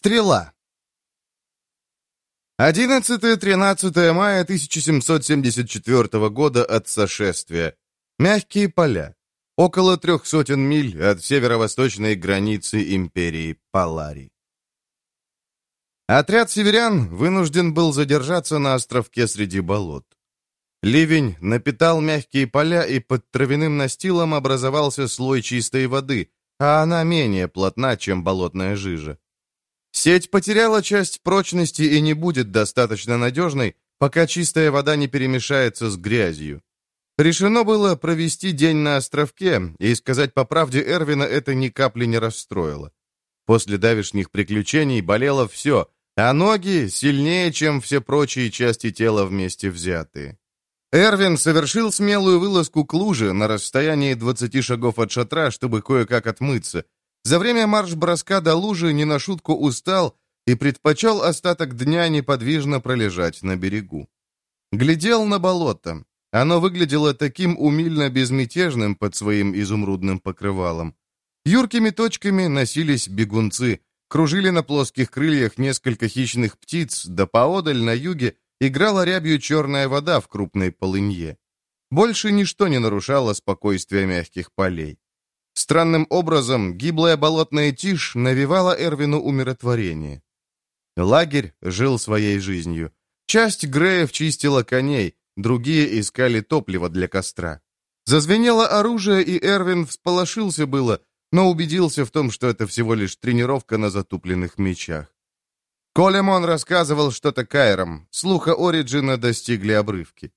Стрела. 11-13 мая 1774 года от сошествия. Мягкие поля. Около трех сотен миль от северо-восточной границы империи Палари. Отряд северян вынужден был задержаться на островке среди болот. Ливень напитал мягкие поля, и под травяным настилом образовался слой чистой воды, а она менее плотна, чем болотная жижа. Сеть потеряла часть прочности и не будет достаточно надежной, пока чистая вода не перемешается с грязью. Решено было провести день на островке, и, сказать по правде, Эрвина это ни капли не расстроило. После давешних приключений болело все, а ноги сильнее, чем все прочие части тела вместе взятые. Эрвин совершил смелую вылазку к луже на расстоянии 20 шагов от шатра, чтобы кое-как отмыться. За время марш-броска до лужи не на шутку устал и предпочел остаток дня неподвижно пролежать на берегу. Глядел на болото. Оно выглядело таким умильно безмятежным под своим изумрудным покрывалом. Юркими точками носились бегунцы, кружили на плоских крыльях несколько хищных птиц, да поодаль на юге играла рябью черная вода в крупной полынье. Больше ничто не нарушало спокойствие мягких полей. Странным образом гиблая болотная тишь навевала Эрвину умиротворение. Лагерь жил своей жизнью. Часть Греев чистила коней, другие искали топливо для костра. Зазвенело оружие, и Эрвин всполошился было, но убедился в том, что это всего лишь тренировка на затупленных мечах. Колемон рассказывал что-то Кайрам. Слуха Ориджина достигли обрывки.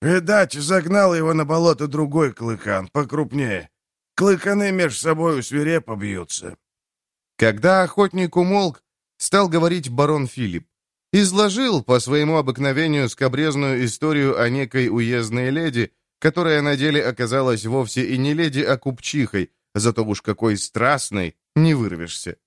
«Видать, загнал его на болото другой клыкан, покрупнее. Клыканы меж собою свирепо бьются». Когда охотник умолк, стал говорить барон Филипп. Изложил по своему обыкновению скобрезную историю о некой уездной леди, которая на деле оказалась вовсе и не леди, а купчихой, зато уж какой страстной, не вырвешься.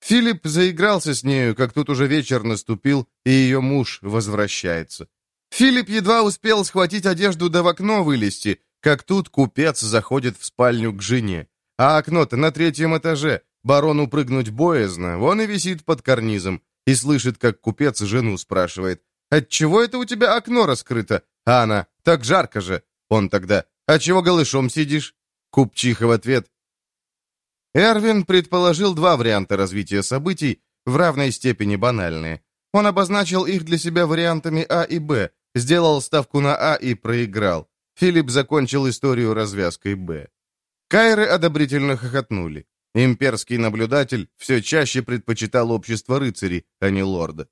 Филипп заигрался с нею, как тут уже вечер наступил, и ее муж возвращается. Филипп едва успел схватить одежду да в окно вылезти, как тут купец заходит в спальню к жене. А окно-то на третьем этаже. Барону прыгнуть боязно, вон и висит под карнизом. И слышит, как купец жену спрашивает. «Отчего это у тебя окно раскрыто?» А она «Так жарко же». Он тогда «А чего голышом сидишь?» Купчиха в ответ Эрвин предположил два варианта развития событий, в равной степени банальные. Он обозначил их для себя вариантами А и Б, сделал ставку на А и проиграл. Филипп закончил историю развязкой Б. Кайры одобрительно хохотнули. Имперский наблюдатель все чаще предпочитал общество рыцарей, а не лорда.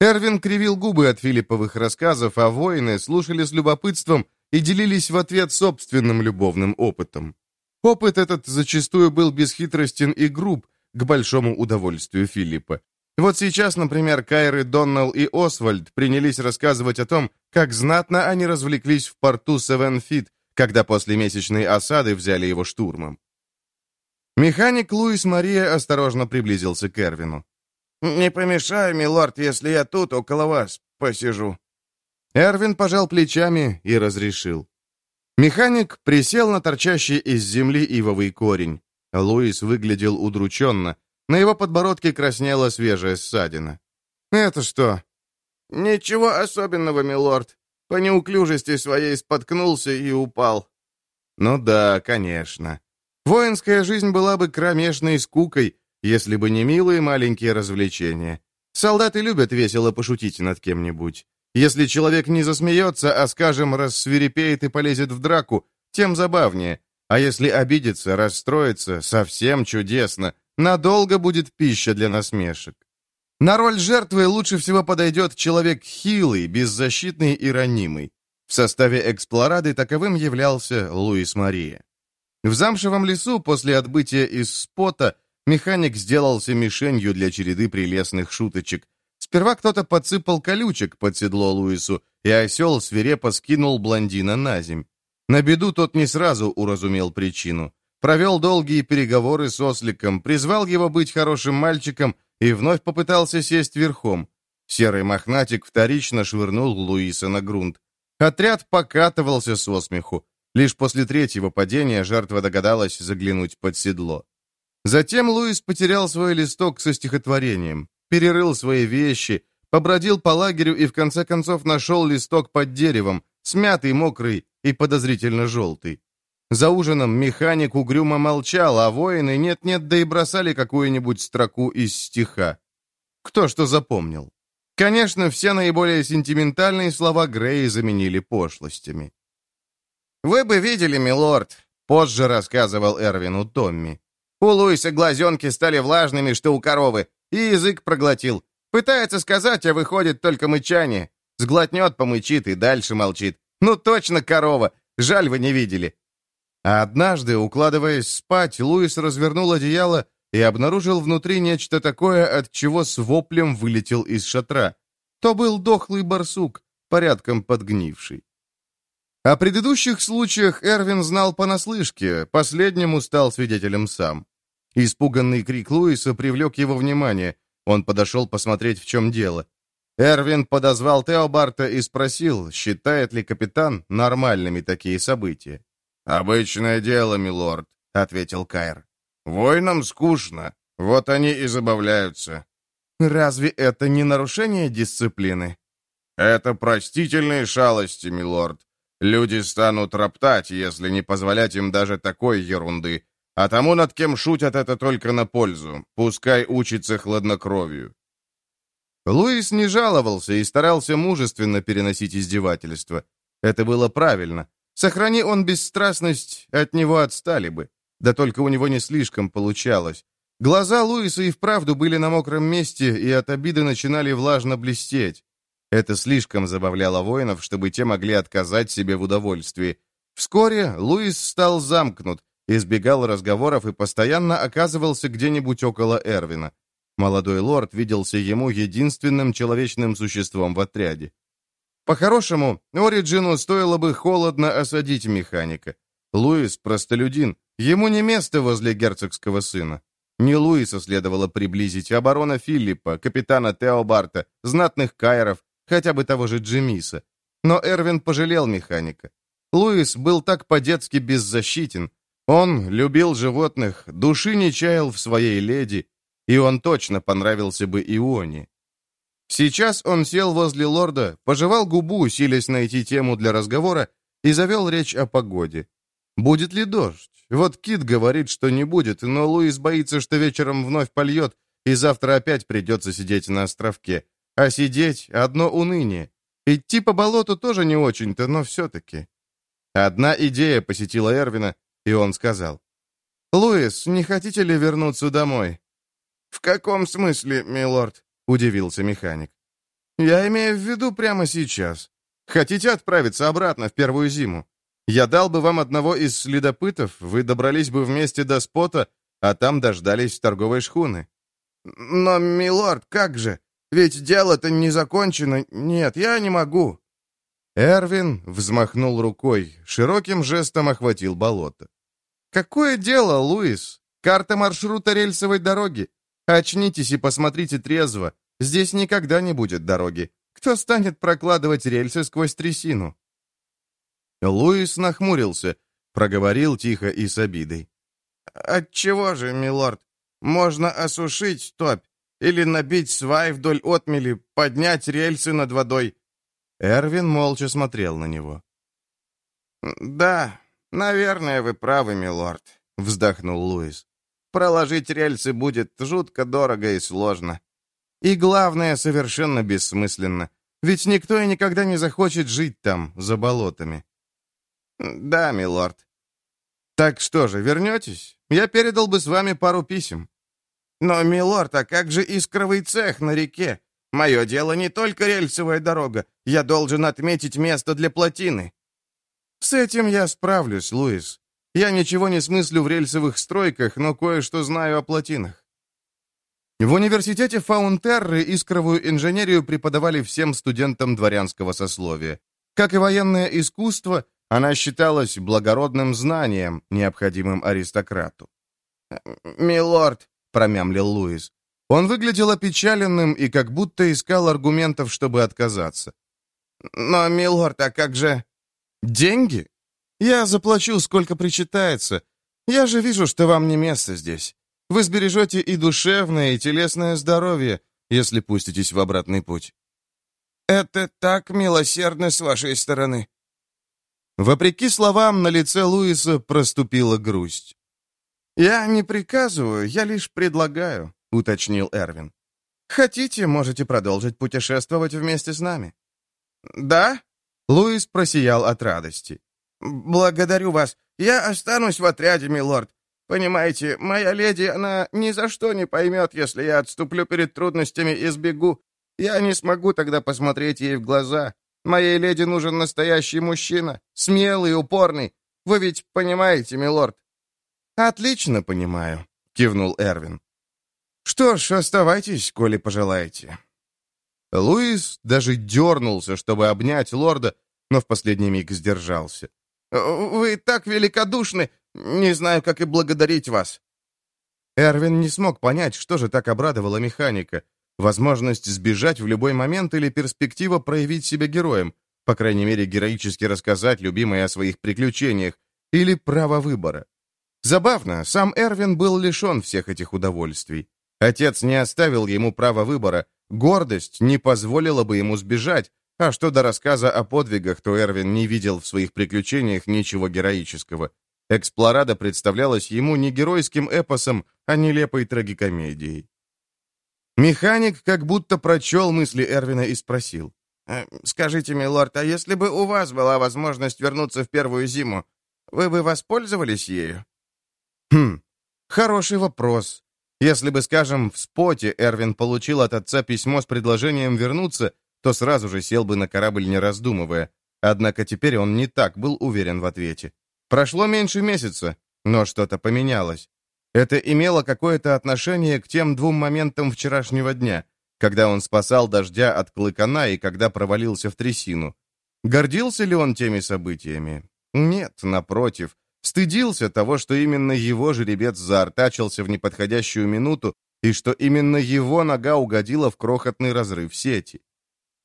Эрвин кривил губы от Филипповых рассказов, а воины слушали с любопытством и делились в ответ собственным любовным опытом. Опыт этот зачастую был бесхитростен и груб, к большому удовольствию Филиппа. Вот сейчас, например, Кайры, Доннелл и Освальд принялись рассказывать о том, как знатно они развлеклись в порту Севенфит, когда после месячной осады взяли его штурмом. Механик Луис Мария осторожно приблизился к Эрвину. «Не помешай, милорд, если я тут около вас посижу». Эрвин пожал плечами и разрешил. Механик присел на торчащий из земли ивовый корень. Луис выглядел удрученно. На его подбородке краснела свежая ссадина. «Это что?» «Ничего особенного, милорд. По неуклюжести своей споткнулся и упал». «Ну да, конечно. Воинская жизнь была бы кромешной скукой, если бы не милые маленькие развлечения. Солдаты любят весело пошутить над кем-нибудь. Если человек не засмеется, а, скажем, рассвирепеет и полезет в драку, тем забавнее. А если обидится, расстроится, совсем чудесно. Надолго будет пища для насмешек. На роль жертвы лучше всего подойдет человек хилый, беззащитный и ранимый. В составе эксплорады таковым являлся Луис Мария. В замшевом лесу после отбытия из спота механик сделался мишенью для череды прелестных шуточек, Сперва кто-то подсыпал колючек под седло Луису, и осел свирепо скинул блондина на земь. На беду тот не сразу уразумел причину. Провел долгие переговоры с осликом, призвал его быть хорошим мальчиком и вновь попытался сесть верхом. Серый мохнатик вторично швырнул Луиса на грунт. Отряд покатывался со смеху. Лишь после третьего падения жертва догадалась заглянуть под седло. Затем Луис потерял свой листок со стихотворением. перерыл свои вещи, побродил по лагерю и в конце концов нашел листок под деревом, смятый, мокрый и подозрительно желтый. За ужином механик угрюмо молчал, а воины нет-нет, да и бросали какую-нибудь строку из стиха. Кто что запомнил. Конечно, все наиболее сентиментальные слова Греи заменили пошлостями. «Вы бы видели, милорд», — позже рассказывал Эрвину Томми. «У Луиса глазенки стали влажными, что у коровы, и язык проглотил. Пытается сказать, а выходит только мычание. Сглотнет, помычит и дальше молчит. Ну точно корова, жаль вы не видели. А однажды, укладываясь спать, Луис развернул одеяло и обнаружил внутри нечто такое, от чего с воплем вылетел из шатра. То был дохлый барсук, порядком подгнивший. О предыдущих случаях Эрвин знал понаслышке, последнему стал свидетелем сам. Испуганный крик Луиса привлек его внимание. Он подошел посмотреть, в чем дело. Эрвин подозвал Теобарта и спросил, считает ли капитан нормальными такие события. «Обычное дело, милорд», — ответил Кайр. «Воинам скучно, вот они и забавляются». «Разве это не нарушение дисциплины?» «Это простительные шалости, милорд. Люди станут роптать, если не позволять им даже такой ерунды. А тому, над кем шутят, это только на пользу. Пускай учится хладнокровию». Луис не жаловался и старался мужественно переносить издевательства. Это было правильно. Сохрани он бесстрастность, от него отстали бы. Да только у него не слишком получалось. Глаза Луиса и вправду были на мокром месте, и от обиды начинали влажно блестеть. Это слишком забавляло воинов, чтобы те могли отказать себе в удовольствии. Вскоре Луис стал замкнут, избегал разговоров и постоянно оказывался где-нибудь около Эрвина. Молодой лорд виделся ему единственным человечным существом в отряде. По-хорошему, Ориджину стоило бы холодно осадить механика. Луис — простолюдин, ему не место возле герцогского сына. Не Луиса следовало приблизить, а барона Филиппа, капитана Теобарта, знатных кайров, хотя бы того же Джемиса. Но Эрвин пожалел механика. Луис был так по-детски беззащитен. Он любил животных, души не чаял в своей леди, и он точно понравился бы Ионе. Сейчас он сел возле лорда, пожевал губу, силясь найти тему для разговора, и завел речь о погоде. Будет ли дождь? Вот Кит говорит, что не будет, но Луис боится, что вечером вновь польет, и завтра опять придется сидеть на островке. А сидеть — одно уныние. Идти по болоту тоже не очень-то, но все-таки. Одна идея посетила Эрвина, и он сказал. «Луис, не хотите ли вернуться домой?» «В каком смысле, милорд?» Удивился механик. «Я имею в виду прямо сейчас. Хотите отправиться обратно в первую зиму? Я дал бы вам одного из следопытов, вы добрались бы вместе до спота, а там дождались торговой шхуны». «Но, милорд, как же? Ведь дело-то не закончено. Нет, я не могу». Эрвин взмахнул рукой, широким жестом охватил болото. «Какое дело, Луис? Карта маршрута рельсовой дороги. Очнитесь и посмотрите трезво. Здесь никогда не будет дороги. Кто станет прокладывать рельсы сквозь трясину?» Луис нахмурился, проговорил тихо и с обидой. «Отчего же, милорд? Можно осушить топь или набить свай вдоль отмели, поднять рельсы над водой». Эрвин молча смотрел на него. «Да, наверное, вы правы, милорд», — вздохнул Луис. «Проложить рельсы будет жутко дорого и сложно. И главное, совершенно бессмысленно. Ведь никто и никогда не захочет жить там, за болотами. Да, милорд. Так что же, вернетесь? Я передал бы с вами пару писем. Но, милорд, а как же искровый цех на реке? Мое дело не только рельсовая дорога. Я должен отметить место для плотины. С этим я справлюсь, Луис. Я ничего не смыслю в рельсовых стройках, но кое-что знаю о плотинах. В университете Фаунтерры искровую инженерию преподавали всем студентам дворянского сословия. Как и военное искусство, она считалась благородным знанием, необходимым аристократу. «Милорд», — промямлил Луис. Он выглядел опечаленным и как будто искал аргументов, чтобы отказаться. «Но, милорд, а как же...» «Деньги? Я заплачу, сколько причитается. Я же вижу, что вам не место здесь. Вы сбережете и душевное, и телесное здоровье. если пуститесь в обратный путь». «Это так милосердно с вашей стороны». Вопреки словам, на лице Луиса проступила грусть. «Я не приказываю, я лишь предлагаю», — уточнил Эрвин. «Хотите, можете продолжить путешествовать вместе с нами». «Да?» — Луис просиял от радости. «Благодарю вас. Я останусь в отряде, милорд. Понимаете, моя леди, она ни за что не поймет, если я отступлю перед трудностями и сбегу. Я не смогу тогда посмотреть ей в глаза. Моей леди нужен настоящий мужчина, смелый, упорный. Вы ведь понимаете, милорд?» «Отлично понимаю», — кивнул Эрвин. «Что ж, оставайтесь, коли пожелаете». Луис даже дернулся, чтобы обнять лорда, но в последний миг сдержался. «Вы так великодушны! Не знаю, как и благодарить вас». Эрвин не смог понять, что же так обрадовало механика. Возможность сбежать в любой момент или перспектива проявить себя героем, по крайней мере, героически рассказать любимой о своих приключениях, или право выбора. Забавно, сам Эрвин был лишен всех этих удовольствий. Отец не оставил ему права выбора, гордость не позволила бы ему сбежать, а что до рассказа о подвигах, то Эрвин не видел в своих приключениях ничего героического. Эксплорада представлялась ему не геройским эпосом, а нелепой трагикомедией. Механик как будто прочел мысли Эрвина и спросил. «Э, «Скажите, милорд, а если бы у вас была возможность вернуться в первую зиму, вы бы воспользовались ею?» «Хм, хороший вопрос. Если бы, скажем, в споте Эрвин получил от отца письмо с предложением вернуться, то сразу же сел бы на корабль, не раздумывая. Однако теперь он не так был уверен в ответе. Прошло меньше месяца, но что-то поменялось. Это имело какое-то отношение к тем двум моментам вчерашнего дня, когда он спасал дождя от клыкана и когда провалился в трясину. Гордился ли он теми событиями? Нет, напротив. Стыдился того, что именно его жеребец заортачился в неподходящую минуту и что именно его нога угодила в крохотный разрыв сети.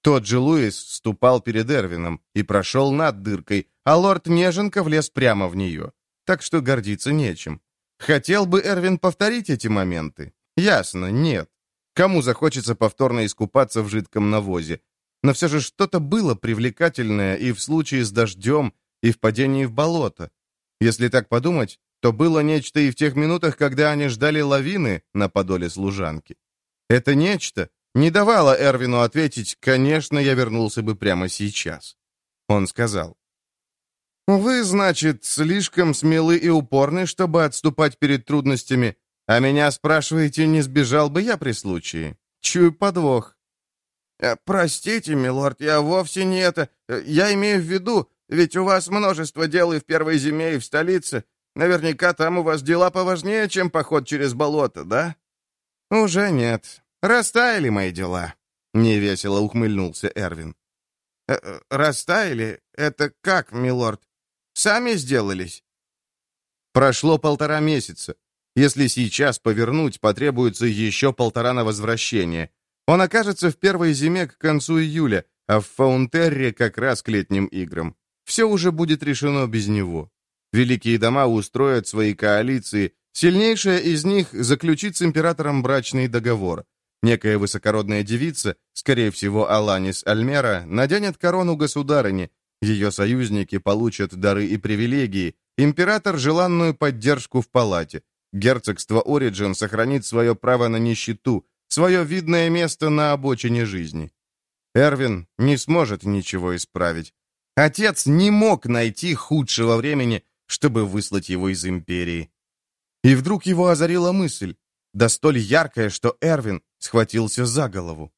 Тот же Луис ступал перед Эрвином и прошел над дыркой, а лорд Неженко влез прямо в нее. Так что гордиться нечем. Хотел бы Эрвин повторить эти моменты? Ясно, нет. Кому захочется повторно искупаться в жидком навозе? Но все же что-то было привлекательное и в случае с дождем, и в падении в болото. Если так подумать, то было нечто и в тех минутах, когда они ждали лавины на подоле служанки. Это нечто не давало Эрвину ответить «Конечно, я вернулся бы прямо сейчас». Он сказал, «Вы, значит, слишком смелы и упорны, чтобы отступать перед трудностями, а меня спрашиваете, не сбежал бы я при случае? Чую подвох». «Э, «Простите, милорд, я вовсе не это. Я имею в виду, ведь у вас множество дел и в первой зиме, и в столице. Наверняка там у вас дела поважнее, чем поход через болото, да?» «Уже нет. «Растаяли мои дела», — невесело ухмыльнулся Эрвин. «Э -э, «Растаяли? Это как, милорд? Сами сделались?» Прошло полтора месяца. Если сейчас повернуть, потребуется еще полтора на возвращение. Он окажется в первой зиме к концу июля, а в Фаунтерре как раз к летним играм. Все уже будет решено без него. Великие дома устроят свои коалиции, сильнейшая из них заключит с императором брачный договор. Некая высокородная девица, скорее всего, Аланис Альмера, наденет корону государыни, ее союзники получат дары и привилегии, император – желанную поддержку в палате, герцогство Ориджин сохранит свое право на нищету, свое видное место на обочине жизни. Эрвин не сможет ничего исправить. Отец не мог найти худшего времени, чтобы выслать его из империи. И вдруг его озарила мысль да столь яркое, что Эрвин схватился за голову.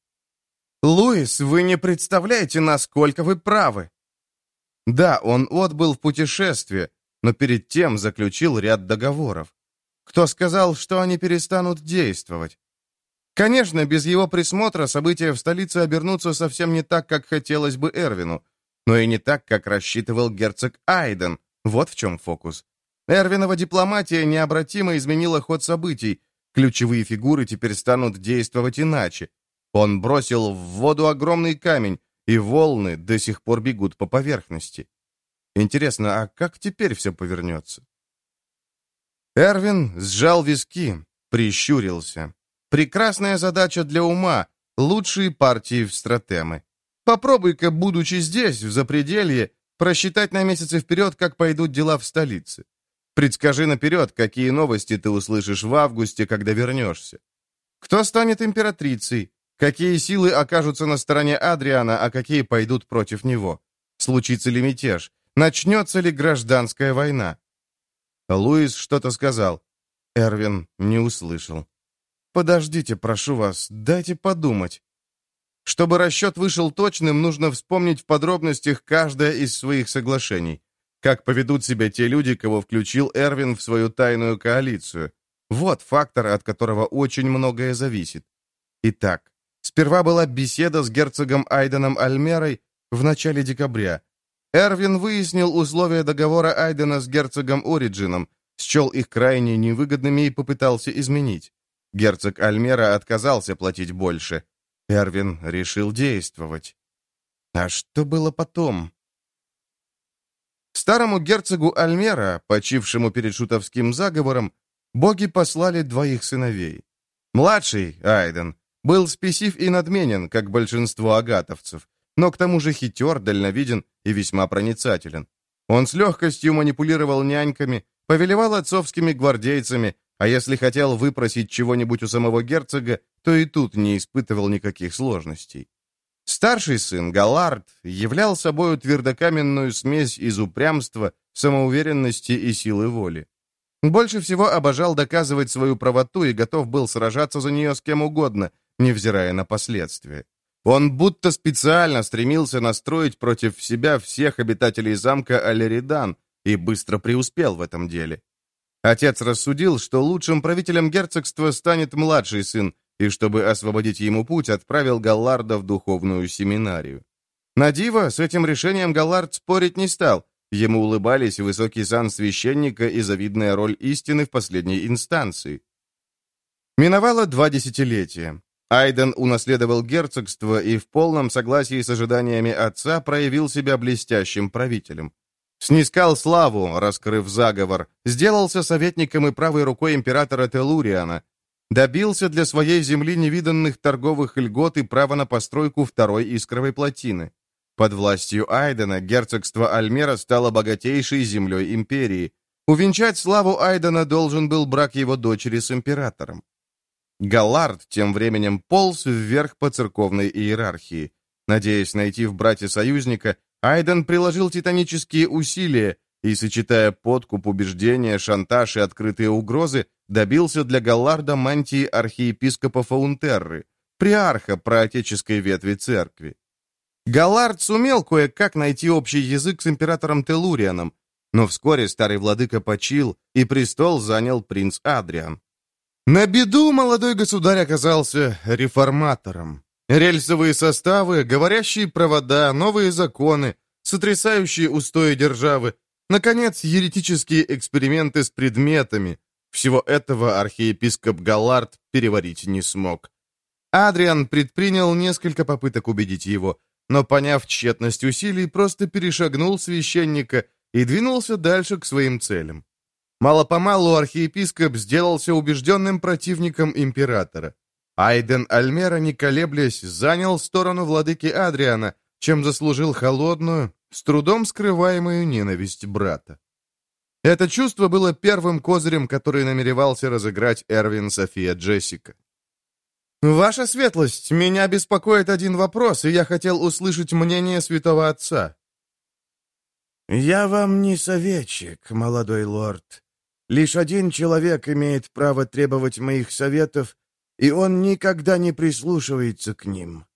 «Луис, вы не представляете, насколько вы правы!» Да, он отбыл в путешествие, но перед тем заключил ряд договоров. Кто сказал, что они перестанут действовать? Конечно, без его присмотра события в столице обернутся совсем не так, как хотелось бы Эрвину, но и не так, как рассчитывал герцог Айден. Вот в чем фокус. Эрвинова дипломатия необратимо изменила ход событий, Ключевые фигуры теперь станут действовать иначе. Он бросил в воду огромный камень, и волны до сих пор бегут по поверхности. Интересно, а как теперь все повернется? Эрвин сжал виски, прищурился. Прекрасная задача для ума, лучшие партии в стратемы. Попробуй-ка, будучи здесь, в запределье, просчитать на месяцы вперед, как пойдут дела в столице. Предскажи наперед, какие новости ты услышишь в августе, когда вернешься. Кто станет императрицей? Какие силы окажутся на стороне Адриана, а какие пойдут против него? Случится ли мятеж? Начнется ли гражданская война? Луис что-то сказал. Эрвин не услышал. «Подождите, прошу вас, дайте подумать». Чтобы расчет вышел точным, нужно вспомнить в подробностях каждое из своих соглашений. Как поведут себя те люди, кого включил Эрвин в свою тайную коалицию. Вот фактор, от которого очень многое зависит. Итак, сперва была беседа с герцогом Айденом Альмерой в начале декабря. Эрвин выяснил условия договора Айдена с герцогом Ориджином, счел их крайне невыгодными и попытался изменить. Герцог Альмера отказался платить больше. Эрвин решил действовать. А что было потом? Старому герцогу Альмера, почившему перед шутовским заговором, боги послали двоих сыновей. Младший, Айден, был спесив и надменен, как большинство агатовцев, но к тому же хитер, дальновиден и весьма проницателен. Он с легкостью манипулировал няньками, повелевал отцовскими гвардейцами, а если хотел выпросить чего-нибудь у самого герцога, то и тут не испытывал никаких сложностей. Старший сын, Галард, являл собою твердокаменную смесь из упрямства, самоуверенности и силы воли. Больше всего обожал доказывать свою правоту и готов был сражаться за нее с кем угодно, невзирая на последствия. Он будто специально стремился настроить против себя всех обитателей замка Алеридан и быстро преуспел в этом деле. Отец рассудил, что лучшим правителем герцогства станет младший сын, и чтобы освободить ему путь, отправил Галларда в духовную семинарию. На диво, с этим решением Галлард спорить не стал. Ему улыбались высокий сан священника и завидная роль истины в последней инстанции. Миновало два десятилетия. Айден унаследовал герцогство и в полном согласии с ожиданиями отца проявил себя блестящим правителем. Снискал славу, раскрыв заговор, сделался советником и правой рукой императора Телуриана, добился для своей земли невиданных торговых льгот и права на постройку второй искровой плотины. Под властью Айдена герцогство Альмера стало богатейшей землей империи. Увенчать славу Айдена должен был брак его дочери с императором. Галлард тем временем полз вверх по церковной иерархии. Надеясь найти в брате союзника, Айден приложил титанические усилия и, сочетая подкуп, убеждения, шантаж и открытые угрозы, добился для Галларда мантии архиепископа Фаунтерры, приарха проотеческой ветви церкви. Галлард сумел кое-как найти общий язык с императором Телурианом, но вскоре старый владыка почил, и престол занял принц Адриан. На беду молодой государь оказался реформатором. Рельсовые составы, говорящие провода, новые законы, сотрясающие устои державы, наконец, еретические эксперименты с предметами. Всего этого архиепископ Галлард переварить не смог. Адриан предпринял несколько попыток убедить его, но, поняв тщетность усилий, просто перешагнул священника и двинулся дальше к своим целям. Мало-помалу архиепископ сделался убежденным противником императора. Айден Альмера, не колеблясь, занял сторону владыки Адриана, чем заслужил холодную, с трудом скрываемую ненависть брата. Это чувство было первым козырем, который намеревался разыграть Эрвин София Джессика. «Ваша светлость, меня беспокоит один вопрос, и я хотел услышать мнение святого отца». «Я вам не советчик, молодой лорд. Лишь один человек имеет право требовать моих советов, и он никогда не прислушивается к ним.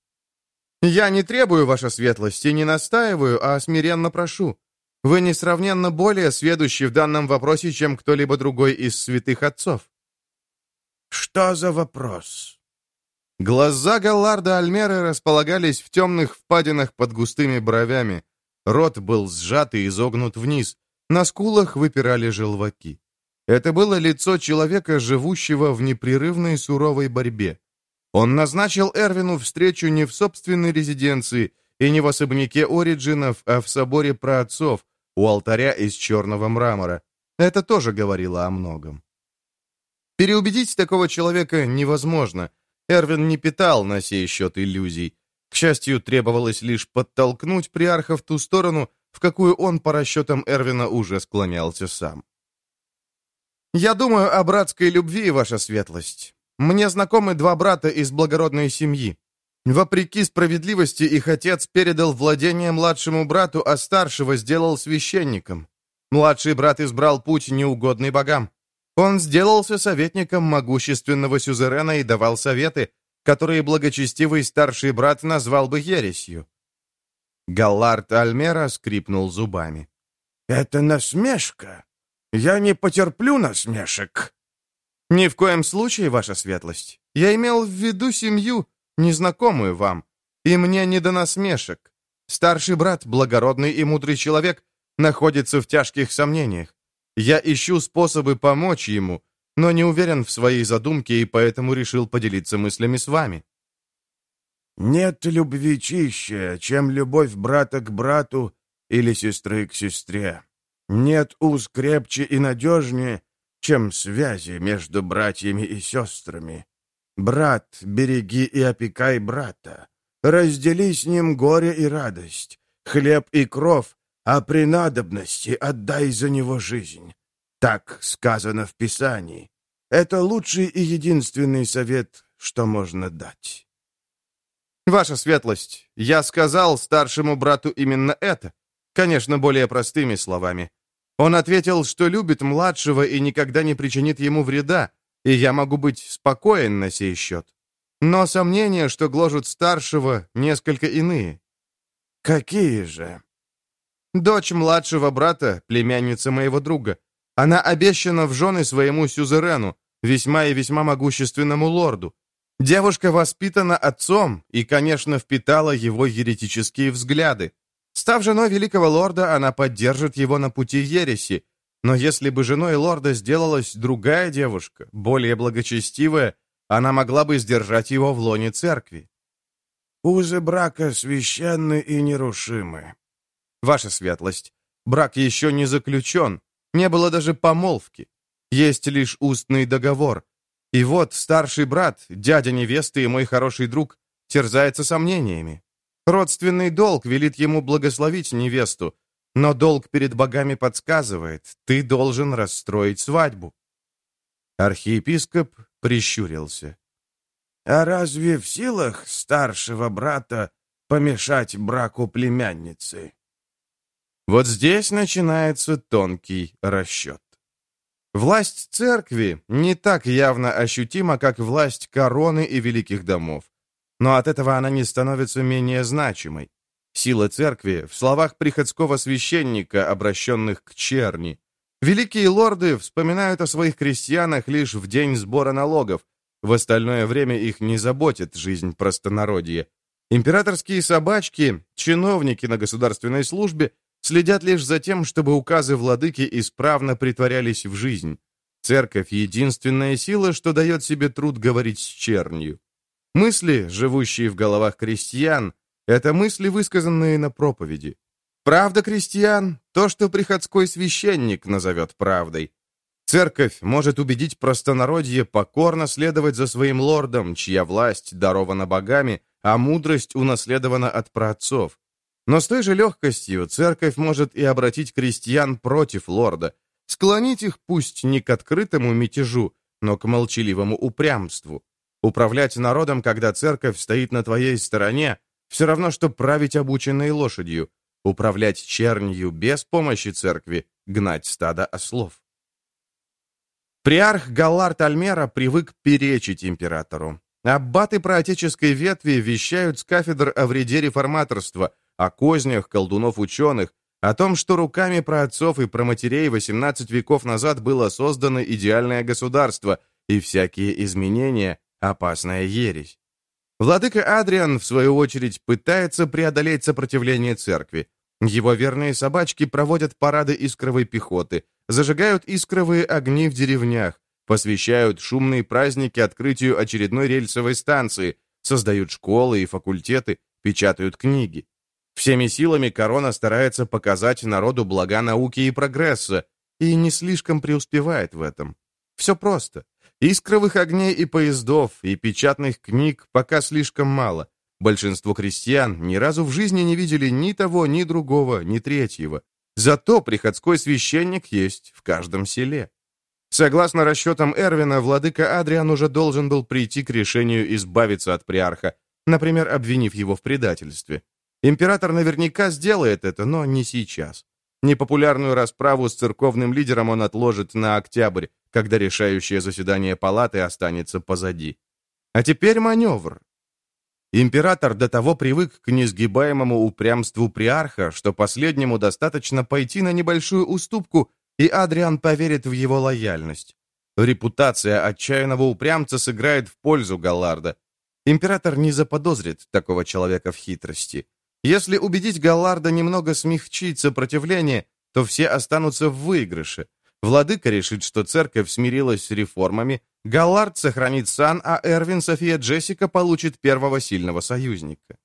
Я не требую, ваша светлость, и не настаиваю, а смиренно прошу. Вы несравненно более сведущи в данном вопросе, чем кто-либо другой из святых отцов. Что за вопрос? Глаза Галларда Альмеры располагались в темных впадинах под густыми бровями. Рот был сжат и изогнут вниз. На скулах выпирали желваки. Это было лицо человека, живущего в непрерывной суровой борьбе. Он назначил Эрвину встречу не в собственной резиденции и не в особняке Ориджинов, а в соборе праотцов, у алтаря из черного мрамора. Это тоже говорило о многом. Переубедить такого человека невозможно. Эрвин не питал на сей счет иллюзий. К счастью, требовалось лишь подтолкнуть приарха в ту сторону, в какую он, по расчетам Эрвина, уже склонялся сам. «Я думаю о братской любви, ваша светлость. Мне знакомы два брата из благородной семьи. Вопреки справедливости, их отец передал владение младшему брату, а старшего сделал священником. Младший брат избрал путь, неугодный богам. Он сделался советником могущественного сюзерена и давал советы, которые благочестивый старший брат назвал бы ересью. Галлард Альмера скрипнул зубами. «Это насмешка. Я не потерплю насмешек». «Ни в коем случае, ваша светлость. Я имел в виду семью, незнакомую вам, и мне не до насмешек. Старший брат, благородный и мудрый человек, находится в тяжких сомнениях. Я ищу способы помочь ему, но не уверен в своей задумке и поэтому решил поделиться мыслями с вами». «Нет любви чище, чем любовь брата к брату или сестры к сестре. Нет уз крепче и надежнее, чем связи между братьями и сестрами. Брат, береги и опекай брата. Раздели с ним горе и радость, хлеб и кров, а при надобности отдай за него жизнь. Так сказано в Писании. Это лучший и единственный совет, что можно дать. Ваша светлость, я сказал старшему брату именно это. Конечно, более простыми словами. Он ответил, что любит младшего и никогда не причинит ему вреда, и я могу быть спокоен на сей счет. Но сомнения, что гложут старшего, несколько иные. Какие же? Дочь младшего брата, племянница моего друга. Она обещана в жены своему сюзерену, весьма и весьма могущественному лорду. Девушка воспитана отцом и, конечно, впитала его еретические взгляды. Став женой великого лорда, она поддержит его на пути ереси. Но если бы женой лорда сделалась другая девушка, более благочестивая, она могла бы сдержать его в лоне церкви. Узы брака священны и нерушимы. Ваша светлость, брак еще не заключен, не было даже помолвки. Есть лишь устный договор. И вот старший брат, дядя невесты и мой хороший друг, терзается сомнениями. Родственный долг велит ему благословить невесту, но долг перед богами подсказывает, ты должен расстроить свадьбу. Архиепископ прищурился. «А разве в силах старшего брата помешать браку племянницы?» Вот здесь начинается тонкий расчет. Власть церкви не так явно ощутима, как власть короны и великих домов. Но от этого она не становится менее значимой. Сила церкви в словах приходского священника, обращенных к черни. Великие лорды вспоминают о своих крестьянах лишь в день сбора налогов. В остальное время их не заботит жизнь простонародья. Императорские собачки, чиновники на государственной службе следят лишь за тем, чтобы указы владыки исправно притворялись в жизнь. Церковь — единственная сила, что дает себе труд говорить с чернью. Мысли, живущие в головах крестьян, — это мысли, высказанные на проповеди. Правда крестьян — то, что приходской священник назовет правдой. Церковь может убедить простонародье покорно следовать за своим лордом, чья власть дарована богами, а мудрость унаследована от праотцов. Но с той же легкостью церковь может и обратить крестьян против лорда, склонить их пусть не к открытому мятежу, но к молчаливому упрямству. Управлять народом, когда церковь стоит на твоей стороне, все равно, что править обученной лошадью. Управлять чернью без помощи церкви, гнать стадо ослов. Приарх Галлард Альмера привык перечить императору. Аббаты проотеческой ветви вещают с кафедр о вреде реформаторства, о кознях колдунов-ученых, о том, что руками праотцов и проматерей 18 веков назад было создано идеальное государство, и всякие изменения – опасная ересь. Владыка Адриан, в свою очередь, пытается преодолеть сопротивление церкви. Его верные собачки проводят парады искровой пехоты, зажигают искровые огни в деревнях, посвящают шумные праздники открытию очередной рельсовой станции, создают школы и факультеты, печатают книги. Всеми силами корона старается показать народу блага науки и прогресса, и не слишком преуспевает в этом. Все просто. Искровых огней и поездов, и печатных книг пока слишком мало. Большинство крестьян ни разу в жизни не видели ни того, ни другого, ни третьего. Зато приходской священник есть в каждом селе. Согласно расчетам Эрвина, владыка Адриан уже должен был прийти к решению избавиться от приарха, например, обвинив его в предательстве. Император наверняка сделает это, но не сейчас. Непопулярную расправу с церковным лидером он отложит на октябрь, когда решающее заседание палаты останется позади. А теперь маневр. Император до того привык к несгибаемому упрямству приарха, что последнему достаточно пойти на небольшую уступку, и Адриан поверит в его лояльность. Репутация отчаянного упрямца сыграет в пользу Галларда. Император не заподозрит такого человека в хитрости. Если убедить Галларда немного смягчить сопротивление, то все останутся в выигрыше. Владыка решит, что церковь смирилась с реформами, Галлард сохранит сан, а Эрвин, София, Джессика получит первого сильного союзника.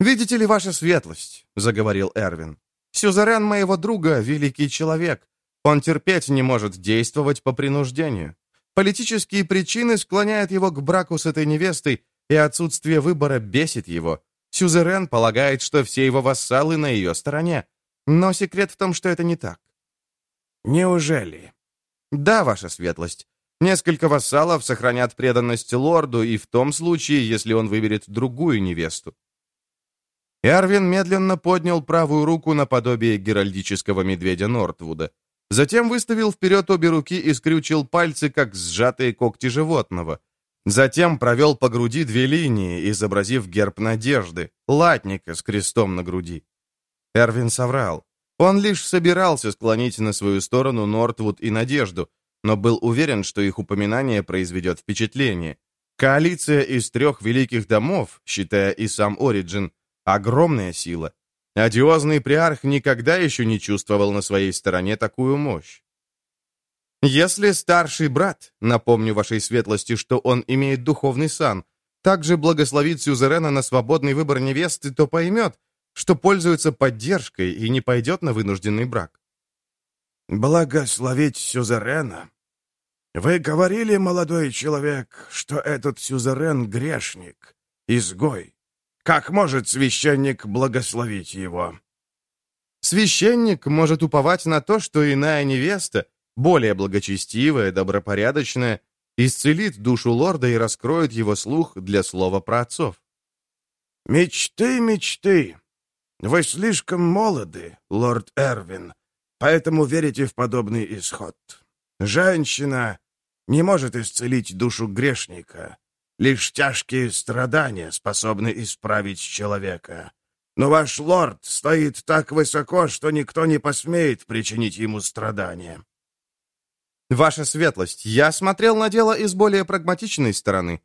«Видите ли, ваша светлость», — заговорил Эрвин, «сюзерен моего друга — великий человек. Он терпеть не может действовать по принуждению. Политические причины склоняют его к браку с этой невестой, и отсутствие выбора бесит его. Сюзерен полагает, что все его вассалы на ее стороне. Но секрет в том, что это не так. Неужели? Да, ваша светлость. Несколько вассалов сохранят преданность лорду и в том случае, если он выберет другую невесту. Эрвин медленно поднял правую руку наподобие геральдического медведя Нортвуда. Затем выставил вперед обе руки и скрючил пальцы, как сжатые когти животного. Затем провел по груди две линии, изобразив герб надежды, латника с крестом на груди. Эрвин соврал. Он лишь собирался склонить на свою сторону Нортвуд и Надежду, но был уверен, что их упоминание произведет впечатление. Коалиция из трех великих домов, считая и сам Ориджин, огромная сила. Одиозный приарх никогда еще не чувствовал на своей стороне такую мощь. Если старший брат, напомню вашей светлости, что он имеет духовный сан, также благословит Сюзерена на свободный выбор невесты, то поймет, что пользуется поддержкой и не пойдет на вынужденный брак. «Благословить Сюзерена? Вы говорили, молодой человек, что этот Сюзерен — грешник, изгой. Как может священник благословить его?» Священник может уповать на то, что иная невеста — более благочестивая, добропорядочная, исцелит душу лорда и раскроет его слух для слова про отцов. «Мечты, мечты! Вы слишком молоды, лорд Эрвин, поэтому верите в подобный исход. Женщина не может исцелить душу грешника. Лишь тяжкие страдания способны исправить человека. Но ваш лорд стоит так высоко, что никто не посмеет причинить ему страдания. «Ваша светлость, я смотрел на дело из более прагматичной стороны.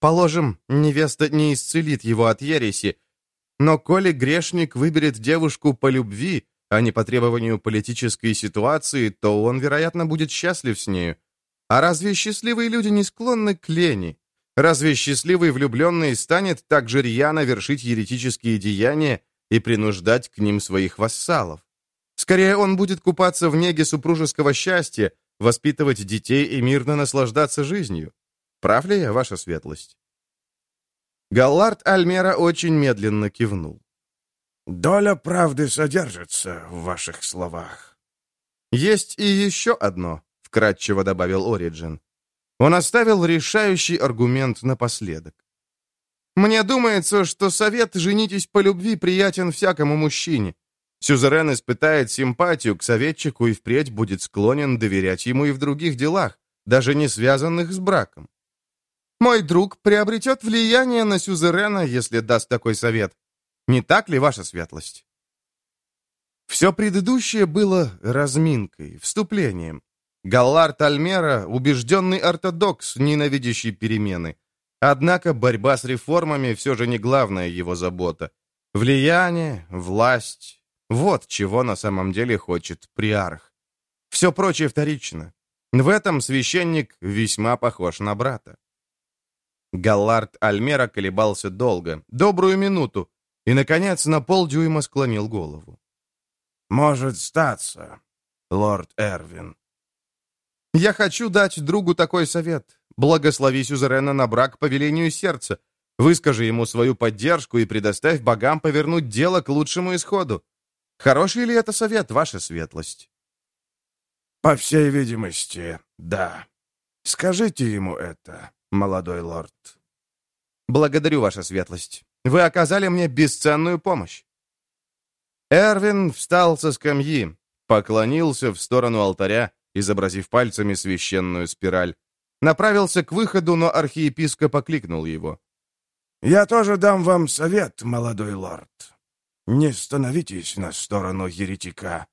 Положим, невеста не исцелит его от ереси, но коли грешник выберет девушку по любви, а не по требованию политической ситуации, то он, вероятно, будет счастлив с нею. А разве счастливые люди не склонны к лени? Разве счастливый влюбленный станет так же рьяно вершить еретические деяния и принуждать к ним своих вассалов? Скорее, он будет купаться в неге супружеского счастья, воспитывать детей и мирно наслаждаться жизнью. Прав ли я, ваша светлость?» Галлард Альмера очень медленно кивнул. «Доля правды содержится в ваших словах». «Есть и еще одно», — вкратчиво добавил Ориджин. Он оставил решающий аргумент напоследок. «Мне думается, что совет «женитесь по любви» приятен всякому мужчине. Сюзерен испытает симпатию к советчику и впредь будет склонен доверять ему и в других делах, даже не связанных с браком. Мой друг приобретет влияние на Сюзерена, если даст такой совет. Не так ли, ваша светлость? Все предыдущее было разминкой, вступлением. Галлард Альмера — убежденный ортодокс, ненавидящий перемены. Однако борьба с реформами все же не главная его забота. Влияние, власть, вот чего на самом деле хочет приарх. Все прочее вторично. В этом священник весьма похож на брата. Галлард Альмера колебался долго, добрую минуту, и, наконец, на полдюйма склонил голову. «Может статься, лорд Эрвин». Я хочу дать другу такой совет. Благослови Сюзерена на брак по велению сердца. Выскажи ему свою поддержку и предоставь богам повернуть дело к лучшему исходу. Хороший ли это совет, ваша светлость?» «По всей видимости, да. Скажите ему это, молодой лорд». «Благодарю, ваша светлость. Вы оказали мне бесценную помощь». Эрвин встал со скамьи, поклонился в сторону алтаря, изобразив пальцами священную спираль. Направился к выходу, но архиепископ окликнул его. «Я тоже дам вам совет, молодой лорд. Не становитесь на сторону еретика.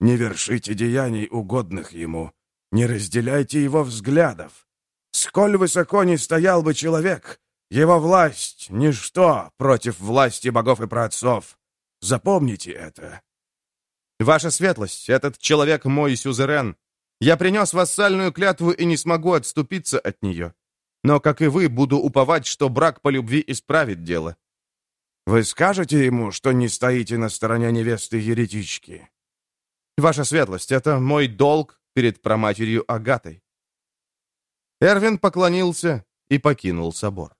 Не вершите деяний, угодных ему. Не разделяйте его взглядов. Сколь высоко ни стоял бы человек, его власть — ничто против власти богов и праотцов. Запомните это. Ваша светлость, этот человек мой сюзерен. Я принес вассальную клятву и не смогу отступиться от нее. Но, как и вы, буду уповать, что брак по любви исправит дело. Вы скажете ему, что не стоите на стороне невесты-еретички? Ваша светлость, это мой долг перед проматерью Агатой. Эрвин поклонился и покинул собор.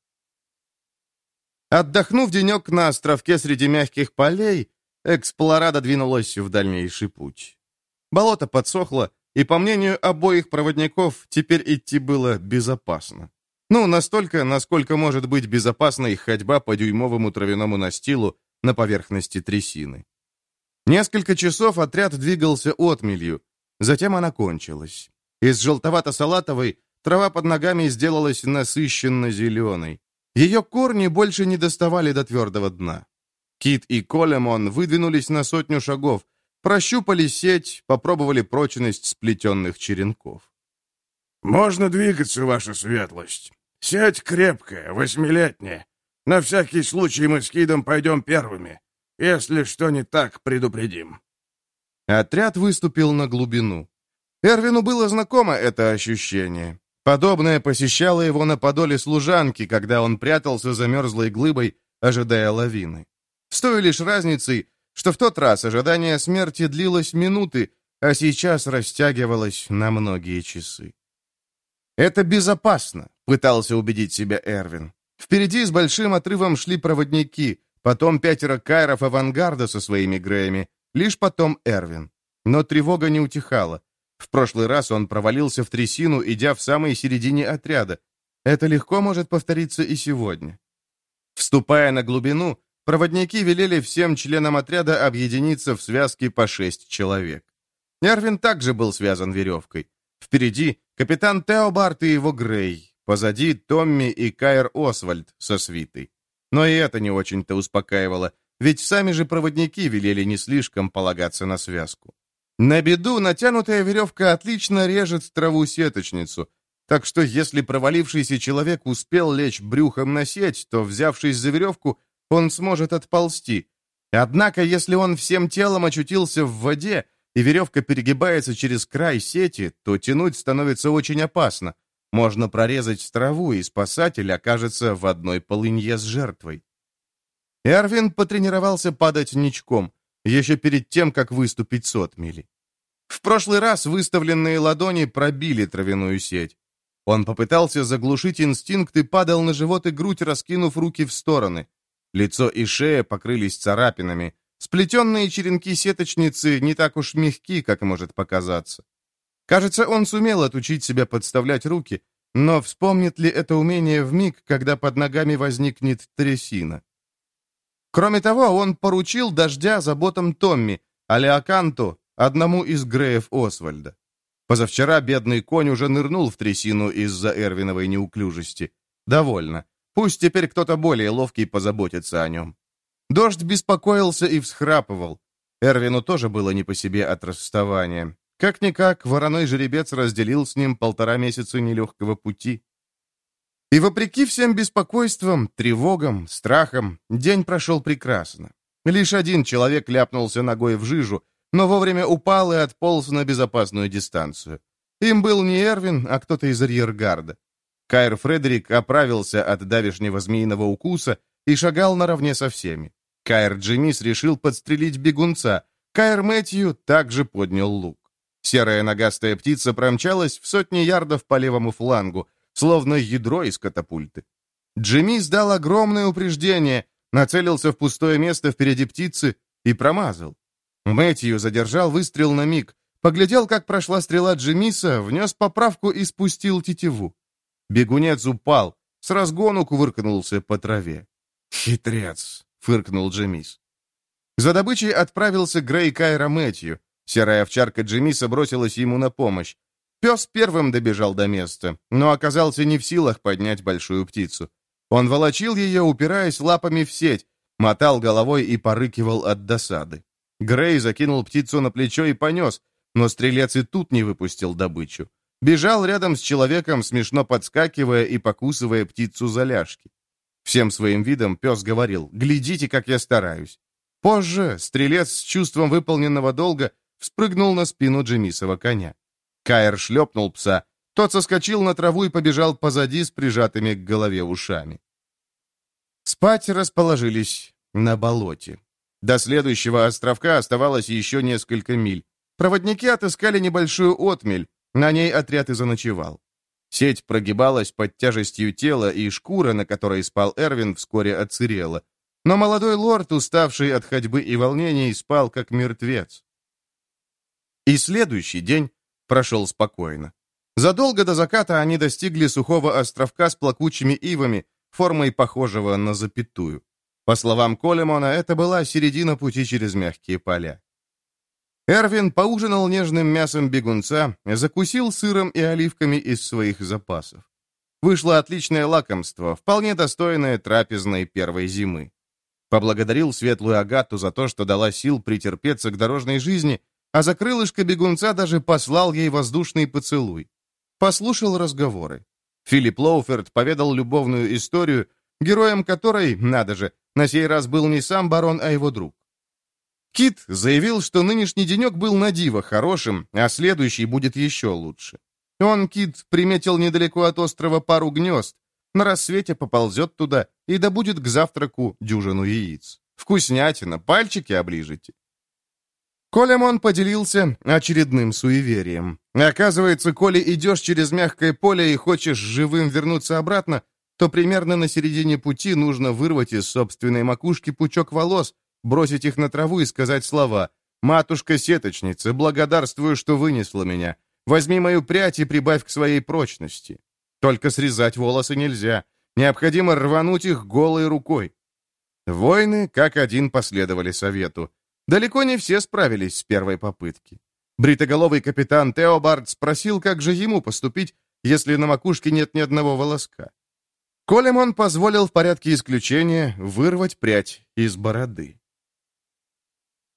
Отдохнув денек на островке среди мягких полей, Эксплорада двинулась в дальнейший путь. Болото подсохло, и, по мнению обоих проводников, теперь идти было безопасно. Ну, настолько, насколько может быть безопасна их ходьба по дюймовому травяному настилу на поверхности трясины. Несколько часов отряд двигался отмелью, затем она кончилась. Из желтовато-салатовой трава под ногами сделалась насыщенно зеленой. Ее корни больше не доставали до твердого дна. Кит и Колемон выдвинулись на сотню шагов, прощупали сеть, попробовали прочность сплетенных черенков. «Можно двигаться, ваша светлость. Сеть крепкая, восьмилетняя. На всякий случай мы с Кидом пойдем первыми. Если что не так, предупредим». Отряд выступил на глубину. Эрвину было знакомо это ощущение. Подобное посещало его на подоле служанки, когда он прятался за мерзлой глыбой, ожидая лавины. С той лишь разницей, что в тот раз ожидание смерти длилось минуты, а сейчас растягивалось на многие часы. «Это безопасно», — пытался убедить себя Эрвин. Впереди с большим отрывом шли проводники, потом пятеро кайров авангарда со своими греями, лишь потом Эрвин. Но тревога не утихала. В прошлый раз он провалился в трясину, идя в самой середине отряда. Это легко может повториться и сегодня. Вступая на глубину, проводники велели всем членам отряда объединиться в связке по шесть человек. Эрвин также был связан веревкой. Впереди капитан Теобарт и его Грей, позади Томми и Кайр Освальд со свитой. Но и это не очень-то успокаивало, ведь сами же проводники велели не слишком полагаться на связку. На беду натянутая веревка отлично режет траву-сеточницу, так что если провалившийся человек успел лечь брюхом на сеть, то, взявшись за веревку, он сможет отползти. Однако, если он всем телом очутился в воде, и веревка перегибается через край сети, то тянуть становится очень опасно. Можно прорезать траву, и спасатель окажется в одной полынье с жертвой. Эрвин потренировался падать ничком, еще перед тем, как выступить с отмели. В прошлый раз выставленные ладони пробили травяную сеть. Он попытался заглушить инстинкт и падал на живот и грудь, раскинув руки в стороны. Лицо и шея покрылись царапинами. Сплетенные черенки сеточницы не так уж мягки, как может показаться. Кажется, он сумел отучить себя подставлять руки, но вспомнит ли это умение в миг, когда под ногами возникнет трясина? Кроме того, он поручил дождя заботам Томми, Алеаканту, одному из Греев Освальда. Позавчера бедный конь уже нырнул в трясину из-за Эрвиновой неуклюжести. Довольно. Пусть теперь кто-то более ловкий позаботится о нем. Дождь беспокоился и всхрапывал. Эрвину тоже было не по себе от расставания. Как-никак, вороной жеребец разделил с ним полтора месяца нелегкого пути. И вопреки всем беспокойствам, тревогам, страхам, день прошел прекрасно. Лишь один человек ляпнулся ногой в жижу, но вовремя упал и отполз на безопасную дистанцию. Им был не Эрвин, а кто-то из арьергарда. Кайр Фредерик оправился от давешнего змеиного укуса и шагал наравне со всеми. Кайр Джимис решил подстрелить бегунца. Кайр Мэтью также поднял лук. Серая ногастая птица промчалась в сотни ярдов по левому флангу, словно ядро из катапульты. Джимми сдал огромное упреждение, нацелился в пустое место впереди птицы и промазал. Мэтью задержал выстрел на миг, поглядел, как прошла стрела Джимиса, внес поправку и спустил тетиву. Бегунец упал, с разгону кувыркнулся по траве. «Хитрец!» — фыркнул Джимис. За добычей отправился Грей Кайра Мэтью. Серая овчарка Джимиса бросилась ему на помощь. Пес первым добежал до места, но оказался не в силах поднять большую птицу. Он волочил ее, упираясь лапами в сеть, мотал головой и порыкивал от досады. Грей закинул птицу на плечо и понес, но стрелец и тут не выпустил добычу. Бежал рядом с человеком, смешно подскакивая и покусывая птицу за ляжки. Всем своим видом пес говорил «Глядите, как я стараюсь». Позже стрелец с чувством выполненного долга вспрыгнул на спину Джемисова коня. Кайр шлепнул пса, тот соскочил на траву и побежал позади с прижатыми к голове ушами. Спать расположились на болоте. До следующего островка оставалось еще несколько миль. Проводники отыскали небольшую отмель, на ней отряд и заночевал. Сеть прогибалась под тяжестью тела, и шкура, на которой спал Эрвин, вскоре отсырела. Но молодой лорд, уставший от ходьбы и волнений, спал как мертвец. И следующий день прошел спокойно. Задолго до заката они достигли сухого островка с плакучими ивами, формой похожего на запятую. По словам Колемона, это была середина пути через мягкие поля. Эрвин поужинал нежным мясом бегунца, закусил сыром и оливками из своих запасов. Вышло отличное лакомство, вполне достойное трапезной первой зимы. Поблагодарил светлую Агату за то, что дала сил претерпеться к дорожной жизни, а за крылышко бегунца даже послал ей воздушный поцелуй. Послушал разговоры. Филипп Лоуферд поведал любовную историю, героем которой, надо же, на сей раз был не сам барон, а его друг. Кит заявил, что нынешний денек был на диво хорошим, а следующий будет еще лучше. Он, Кит, приметил недалеко от острова пару гнезд, на рассвете поползет туда и добудет к завтраку дюжину яиц. Вкуснятина, пальчики оближите. Колемон поделился очередным суеверием. Оказывается, коли идешь через мягкое поле и хочешь живым вернуться обратно, то примерно на середине пути нужно вырвать из собственной макушки пучок волос, бросить их на траву и сказать слова «Матушка-сеточница, благодарствую, что вынесла меня. Возьми мою прядь и прибавь к своей прочности». Только срезать волосы нельзя. Необходимо рвануть их голой рукой. Воины как один последовали совету. Далеко не все справились с первой попытки. Бритоголовый капитан Теобард спросил, как же ему поступить, если на макушке нет ни одного волоска. Колемон позволил в порядке исключения вырвать прядь из бороды.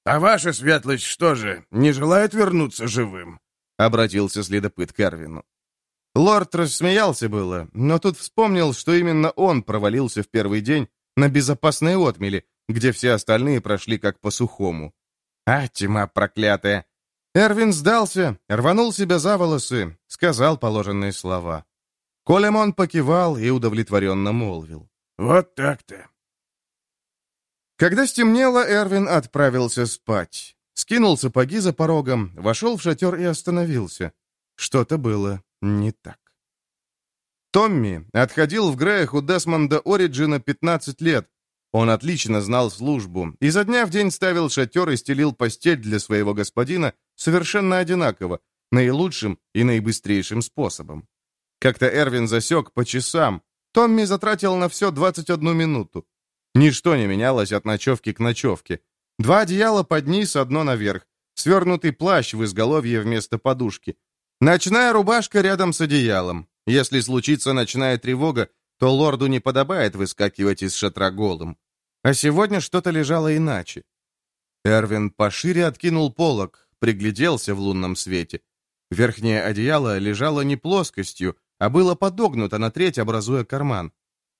«А ваша светлость что же, не желает вернуться живым?» — обратился следопыт к Эрвину. Лорд рассмеялся было, но тут вспомнил, что именно он провалился в первый день на безопасной отмели, где все остальные прошли как по сухому. А, тьма проклятая! Эрвин сдался, рванул себя за волосы, сказал положенные слова. Колемон покивал и удовлетворенно молвил. «Вот так-то». Когда стемнело, Эрвин отправился спать. Скинул сапоги за порогом, вошел в шатер и остановился. Что-то было не так. Томми отходил в Греях у Десмонда Ориджина 15 лет. Он отлично знал службу, и за дня в день ставил шатер и стелил постель для своего господина совершенно одинаково, наилучшим и наибыстрейшим способом. Как-то Эрвин засек по часам. Томми затратил на все 21 минуту. Ничто не менялось от ночевки к ночевке. Два одеяла под низ, одно наверх. Свернутый плащ в изголовье вместо подушки. Ночная рубашка рядом с одеялом. Если случится ночная тревога, то лорду не подобает выскакивать из шатра голым. А сегодня что-то лежало иначе. Эрвин пошире откинул полог, пригляделся в лунном свете. Верхнее одеяло лежало не плоскостью, а было подогнуто на треть, образуя карман.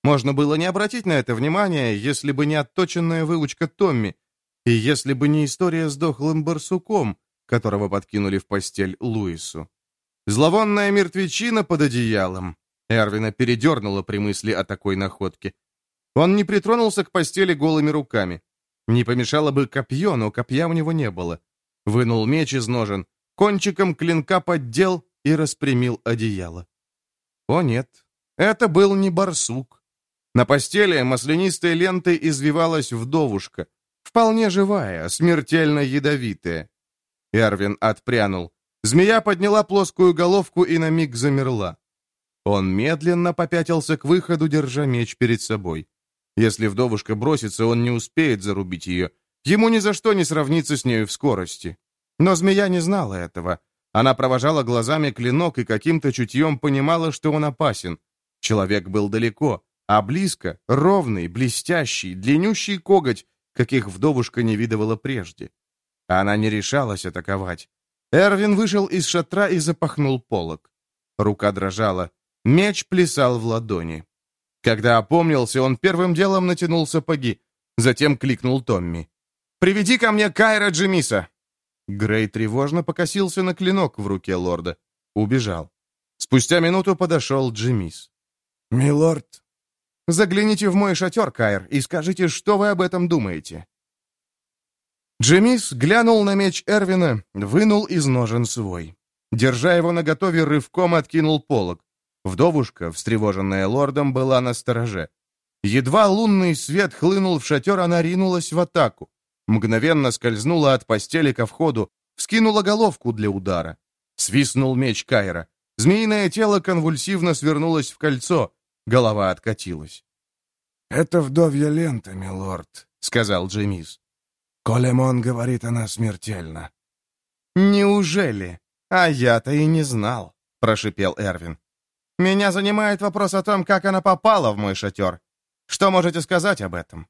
Можно было не обратить на это внимание, если бы не отточенная выучка Томми, и если бы не история с дохлым барсуком, которого подкинули в постель Луису. Зловонная мертвечина под одеялом. Эрвина передернула при мысли о такой находке. Он не притронулся к постели голыми руками. Не помешало бы копье, но копья у него не было. Вынул меч из ножен, кончиком клинка поддел и распрямил одеяло. О нет, это был не барсук. На постели маслянистой лентой извивалась вдовушка, вполне живая, смертельно ядовитая. Эрвин отпрянул. Змея подняла плоскую головку и на миг замерла. Он медленно попятился к выходу, держа меч перед собой. Если вдовушка бросится, он не успеет зарубить ее. Ему ни за что не сравнится с нею в скорости. Но змея не знала этого. Она провожала глазами клинок и каким-то чутьем понимала, что он опасен. Человек был далеко, а близко — ровный, блестящий, длиннющий коготь, каких вдовушка не видывала прежде. Она не решалась атаковать. Эрвин вышел из шатра и запахнул полог. Рука дрожала. Меч плясал в ладони. Когда опомнился, он первым делом натянул сапоги, затем кликнул Томми. «Приведи ко мне Кайра Джемиса!» Грей тревожно покосился на клинок в руке лорда. Убежал. Спустя минуту подошел Джемис. «Милорд!» «Загляните в мой шатер, Кайр, и скажите, что вы об этом думаете?» Джемис глянул на меч Эрвина, вынул из ножен свой. Держа его наготове, рывком откинул полог. Вдовушка, встревоженная лордом, была на стороже. Едва лунный свет хлынул в шатер, она ринулась в атаку. Мгновенно скользнула от постели ко входу, вскинула головку для удара. Свистнул меч Кайра. Змеиное тело конвульсивно свернулось в кольцо. Голова откатилась. «Это вдовья лента, милорд», — сказал Джемис. «Колемон говорит, она смертельна». «Неужели? А я-то и не знал», — прошипел Эрвин. «Меня занимает вопрос о том, как она попала в мой шатер. Что можете сказать об этом?»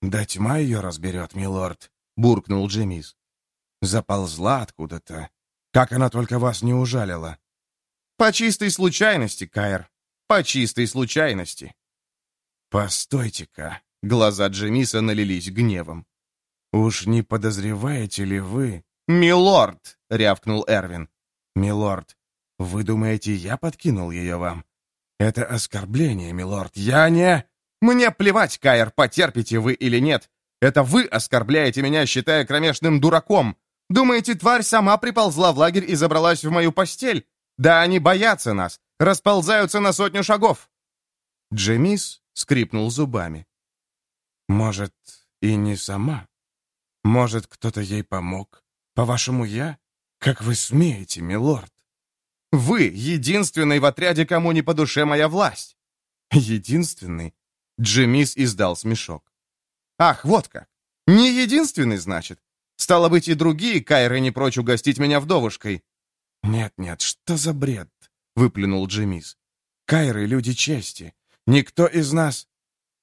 «Да тьма ее разберет, милорд», — буркнул Джемис. «Заползла откуда-то. Как она только вас не ужалила?» «По чистой случайности, Кайр. По чистой случайности». «Постойте-ка», — глаза Джемиса налились гневом. «Уж не подозреваете ли вы...» «Милорд!» — рявкнул Эрвин. «Милорд, вы думаете, я подкинул ее вам? Это оскорбление, милорд. Я не...» «Мне плевать, Кайр, потерпите вы или нет. Это вы оскорбляете меня, считая кромешным дураком. Думаете, тварь сама приползла в лагерь и забралась в мою постель? Да они боятся нас, расползаются на сотню шагов». Джемис скрипнул зубами. «Может, и не сама? Может, кто-то ей помог? По-вашему, я? Как вы смеете, милорд?» «Вы единственный в отряде, кому не по душе моя власть». «Единственный? Джемис издал смешок. «Ах, вот как! Не единственный, значит? Стало быть, и другие Кайры не прочь угостить меня вдовушкой». «Нет-нет, что за бред?» — выплюнул Джемис. «Кайры — люди чести. Никто из нас...»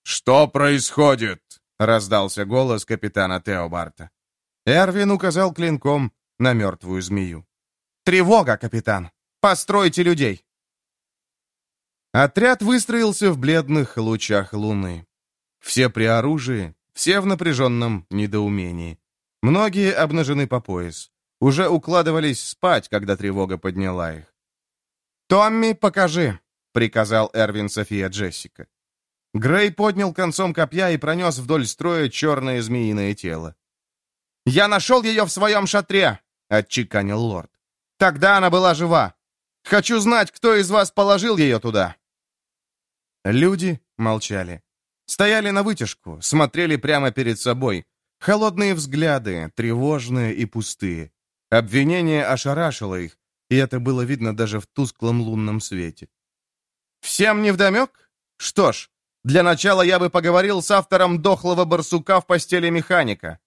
«Что происходит?» — раздался голос капитана Теобарта. Эрвин указал клинком на мертвую змею. «Тревога, капитан! Постройте людей!» Отряд выстроился в бледных лучах луны. Все при оружии, все в напряженном недоумении. Многие обнажены по пояс. Уже укладывались спать, когда тревога подняла их. «Томми, покажи!» — приказал Эрвин София Джессика. Грей поднял концом копья и пронес вдоль строя черное змеиное тело. «Я нашел ее в своем шатре!» — отчеканил лорд. «Тогда она была жива. Хочу знать, кто из вас положил ее туда!» Люди молчали. Стояли на вытяжку, смотрели прямо перед собой. Холодные взгляды, тревожные и пустые. Обвинение ошарашило их, и это было видно даже в тусклом лунном свете. «Всем невдомек? Что ж, для начала я бы поговорил с автором дохлого барсука в постели механика».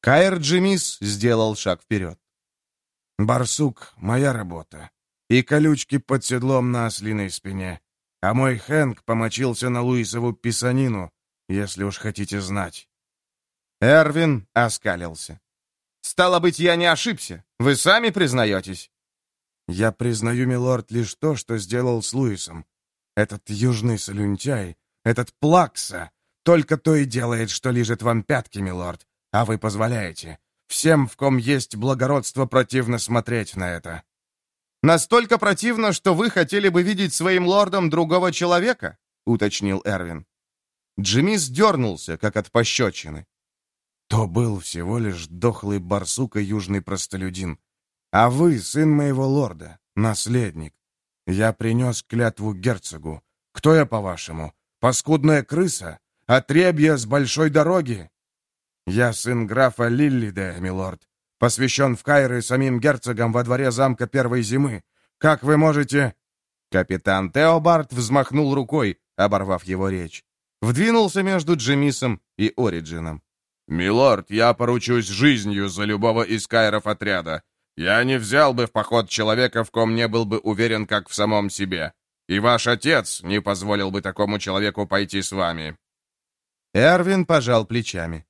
Кайр Джимис сделал шаг вперед. «Барсук — моя работа. И колючки под седлом на ослиной спине. А мой Хэнк помочился на Луисову писанину, если уж хотите знать». Эрвин оскалился. «Стало быть, я не ошибся. Вы сами признаетесь?» «Я признаю, милорд, лишь то, что сделал с Луисом. Этот южный солюнтяй, этот плакса, только то и делает, что лижет вам пятки, милорд, а вы позволяете. Всем, в ком есть благородство, противно смотреть на это». «Настолько противно, что вы хотели бы видеть своим лордом другого человека?» — уточнил Эрвин. Джимми сдернулся, как от пощечины. То был всего лишь дохлый барсук и южный простолюдин. А вы сын моего лорда, наследник. Я принес клятву герцогу. Кто я, по-вашему? Паскудная крыса? Отребья с большой дороги? Я сын графа Лиллиде, милорд, посвящен в Кайры самим герцогом во дворе замка первой зимы. Как вы можете...» Капитан Теобард взмахнул рукой, оборвав его речь. Вдвинулся между Джемисом и Ориджином. «Милорд, я поручусь жизнью за любого из кайров отряда. Я не взял бы в поход человека, в ком не был бы уверен, как в самом себе. И ваш отец не позволил бы такому человеку пойти с вами». Эрвин пожал плечами.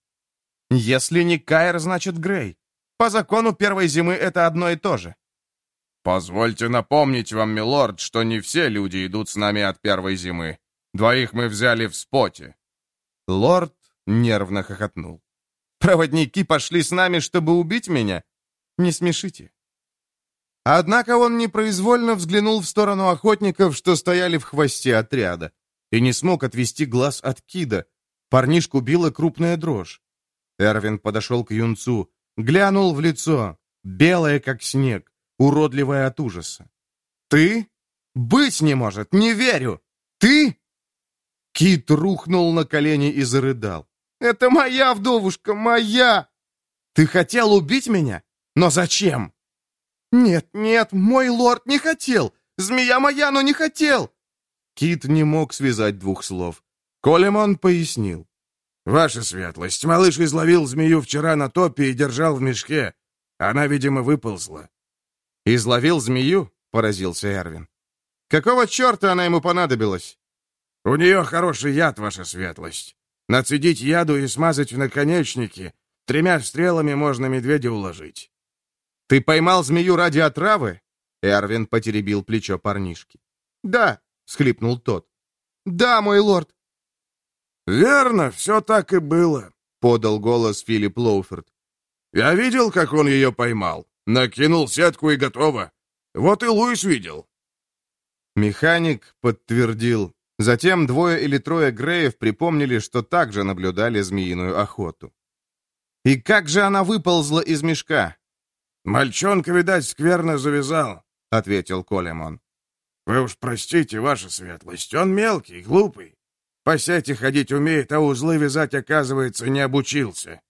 «Если не Кайр, значит Грей. По закону первой зимы это одно и то же». «Позвольте напомнить вам, милорд, что не все люди идут с нами от первой зимы. Двоих мы взяли в споте». Лорд нервно хохотнул. «Проводники пошли с нами, чтобы убить меня? Не смешите». Однако он непроизвольно взглянул в сторону охотников, что стояли в хвосте отряда, и не смог отвести глаз от Кида. Парнишку била крупная дрожь. Эрвин подошел к юнцу, глянул в лицо, белое, как снег, уродливое от ужаса. «Ты? Быть не может, не верю! Ты?» Кит рухнул на колени и зарыдал. «Это моя вдовушка, моя!» «Ты хотел убить меня? Но зачем?» «Нет, нет, мой лорд не хотел! Змея моя, но не хотел!» Кит не мог связать двух слов. Колемон пояснил. «Ваша светлость, малыш изловил змею вчера на топе и держал в мешке. Она, видимо, выползла». «Изловил змею?» — поразился Эрвин. «Какого черта она ему понадобилась?» «У нее хороший яд, ваша светлость. Нацедить яду и смазать в наконечнике. Тремя стрелами можно медведя уложить». «Ты поймал змею ради отравы?» Эрвин потеребил плечо парнишки. «Да», — схлипнул тот. «Да, мой лорд». «Верно, все так и было», — подал голос Филипп Лоуфорд. «Я видел, как он ее поймал. Накинул сетку и готово. Вот и Луис видел». Механик подтвердил. Затем двое или трое Греев припомнили, что также наблюдали змеиную охоту. «И как же она выползла из мешка?» «Мальчонка, видать, скверно завязал», — ответил Колемон. «Вы уж простите, ваша светлость, он мелкий, глупый. По сети ходить умеет, а узлы вязать, оказывается, не обучился».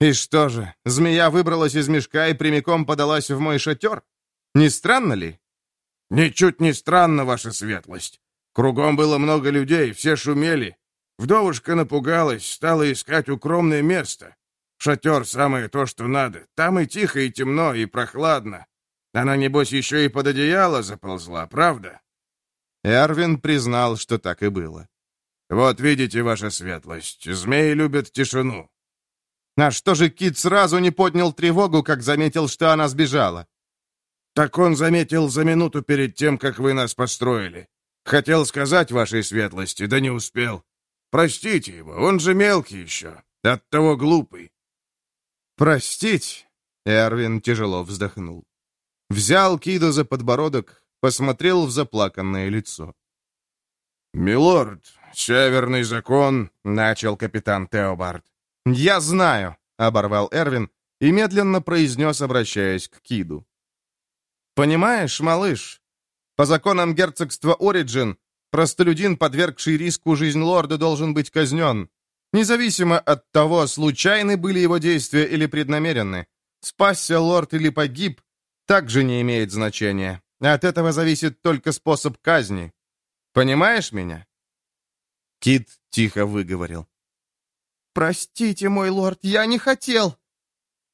«И что же, змея выбралась из мешка и прямиком подалась в мой шатер? Не странно ли?» «Ничуть не странно, ваша светлость. Кругом было много людей, все шумели. Вдовушка напугалась, стала искать укромное место. Шатер самое то, что надо. Там и тихо, и темно, и прохладно. Она, небось, еще и под одеяло заползла, правда?» Эрвин признал, что так и было. «Вот видите, ваша светлость, змеи любят тишину». «А что же Кит сразу не поднял тревогу, как заметил, что она сбежала?» «Так он заметил за минуту перед тем, как вы нас построили. Хотел сказать вашей светлости, да не успел. Простите его, он же мелкий еще, оттого глупый. «Простить?» — Эрвин тяжело вздохнул. Взял Кида за подбородок, посмотрел в заплаканное лицо. «Милорд, северный закон», — начал капитан Теобард. «Я знаю», — оборвал Эрвин и медленно произнес, обращаясь к Киду. «Понимаешь, малыш, по законам герцогства Ориджин, простолюдин, подвергший риску жизнь лорда, должен быть казнен. Независимо от того, случайны были его действия или преднамеренны. Спасся лорд или погиб, также не имеет значения. От этого зависит только способ казни. Понимаешь меня?» Кит тихо выговорил. «Простите, мой лорд, я не хотел!»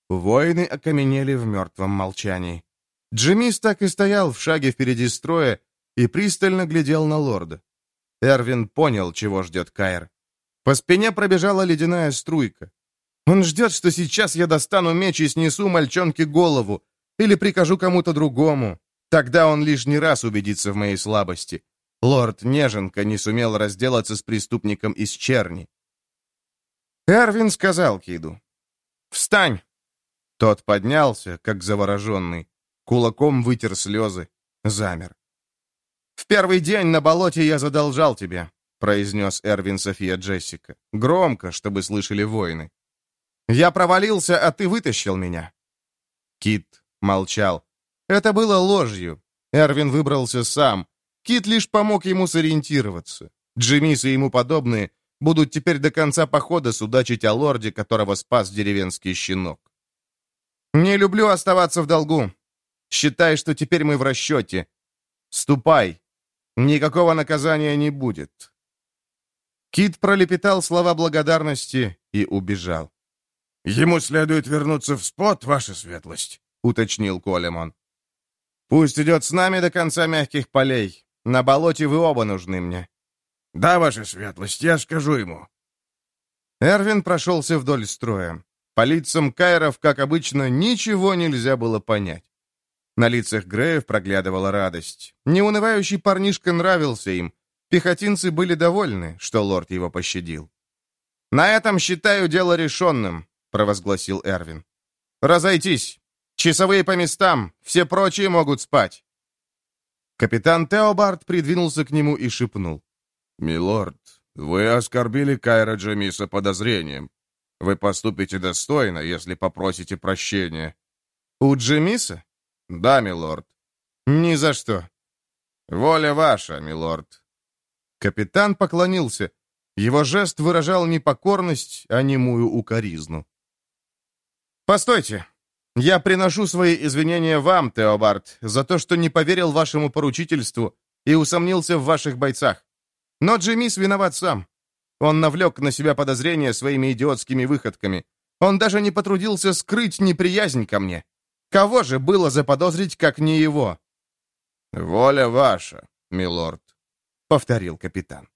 Воины окаменели в мертвом молчании. Джимис так и стоял в шаге впереди строя и пристально глядел на лорда. Эрвин понял, чего ждет Кайр. По спине пробежала ледяная струйка. Он ждет, что сейчас я достану меч и снесу мальчонке голову, или прикажу кому-то другому. Тогда он лишний раз убедится в моей слабости. Лорд Неженка не сумел разделаться с преступником из черни. Эрвин сказал Киду. «Встань!» Тот поднялся, как завороженный. Кулаком вытер слезы. Замер. «В первый день на болоте я задолжал тебе», произнес Эрвин София Джессика. Громко, чтобы слышали воины. «Я провалился, а ты вытащил меня». Кит Молчал. Это было ложью. Эрвин выбрался сам. Кит лишь помог ему сориентироваться. Джимис и ему подобные будут теперь до конца похода судачить о лорде, которого спас деревенский щенок. «Не люблю оставаться в долгу. Считай, что теперь мы в расчете. Ступай. Никакого наказания не будет». Кит пролепетал слова благодарности и убежал. «Ему следует вернуться в спот, ваша светлость», — уточнил Колемон. «Пусть идет с нами до конца мягких полей. На болоте вы оба нужны мне». «Да, ваша светлость, я скажу ему». Эрвин прошелся вдоль строя. По лицам Кайров, как обычно, ничего нельзя было понять. На лицах Греев проглядывала радость. Неунывающий парнишка нравился им. Пехотинцы были довольны, что лорд его пощадил. «На этом считаю дело решенным», — провозгласил Эрвин. «Разойтись. Часовые по местам, все прочие могут спать». Капитан Теобард придвинулся к нему и шепнул. «Милорд, вы оскорбили Кайра Джамиса подозрением. Вы поступите достойно, если попросите прощения». «У Джемиса?» «Да, милорд». «Ни за что». «Воля ваша, милорд». Капитан поклонился. Его жест выражал не покорность, а немую укоризну. «Постойте. Я приношу свои извинения вам, Теобард, за то, что не поверил вашему поручительству и усомнился в ваших бойцах. Но Джимис виноват сам. Он навлек на себя подозрения своими идиотскими выходками. Он даже не потрудился скрыть неприязнь ко мне. Кого же было заподозрить, как не его?» «Воля ваша, милорд», — повторил капитан.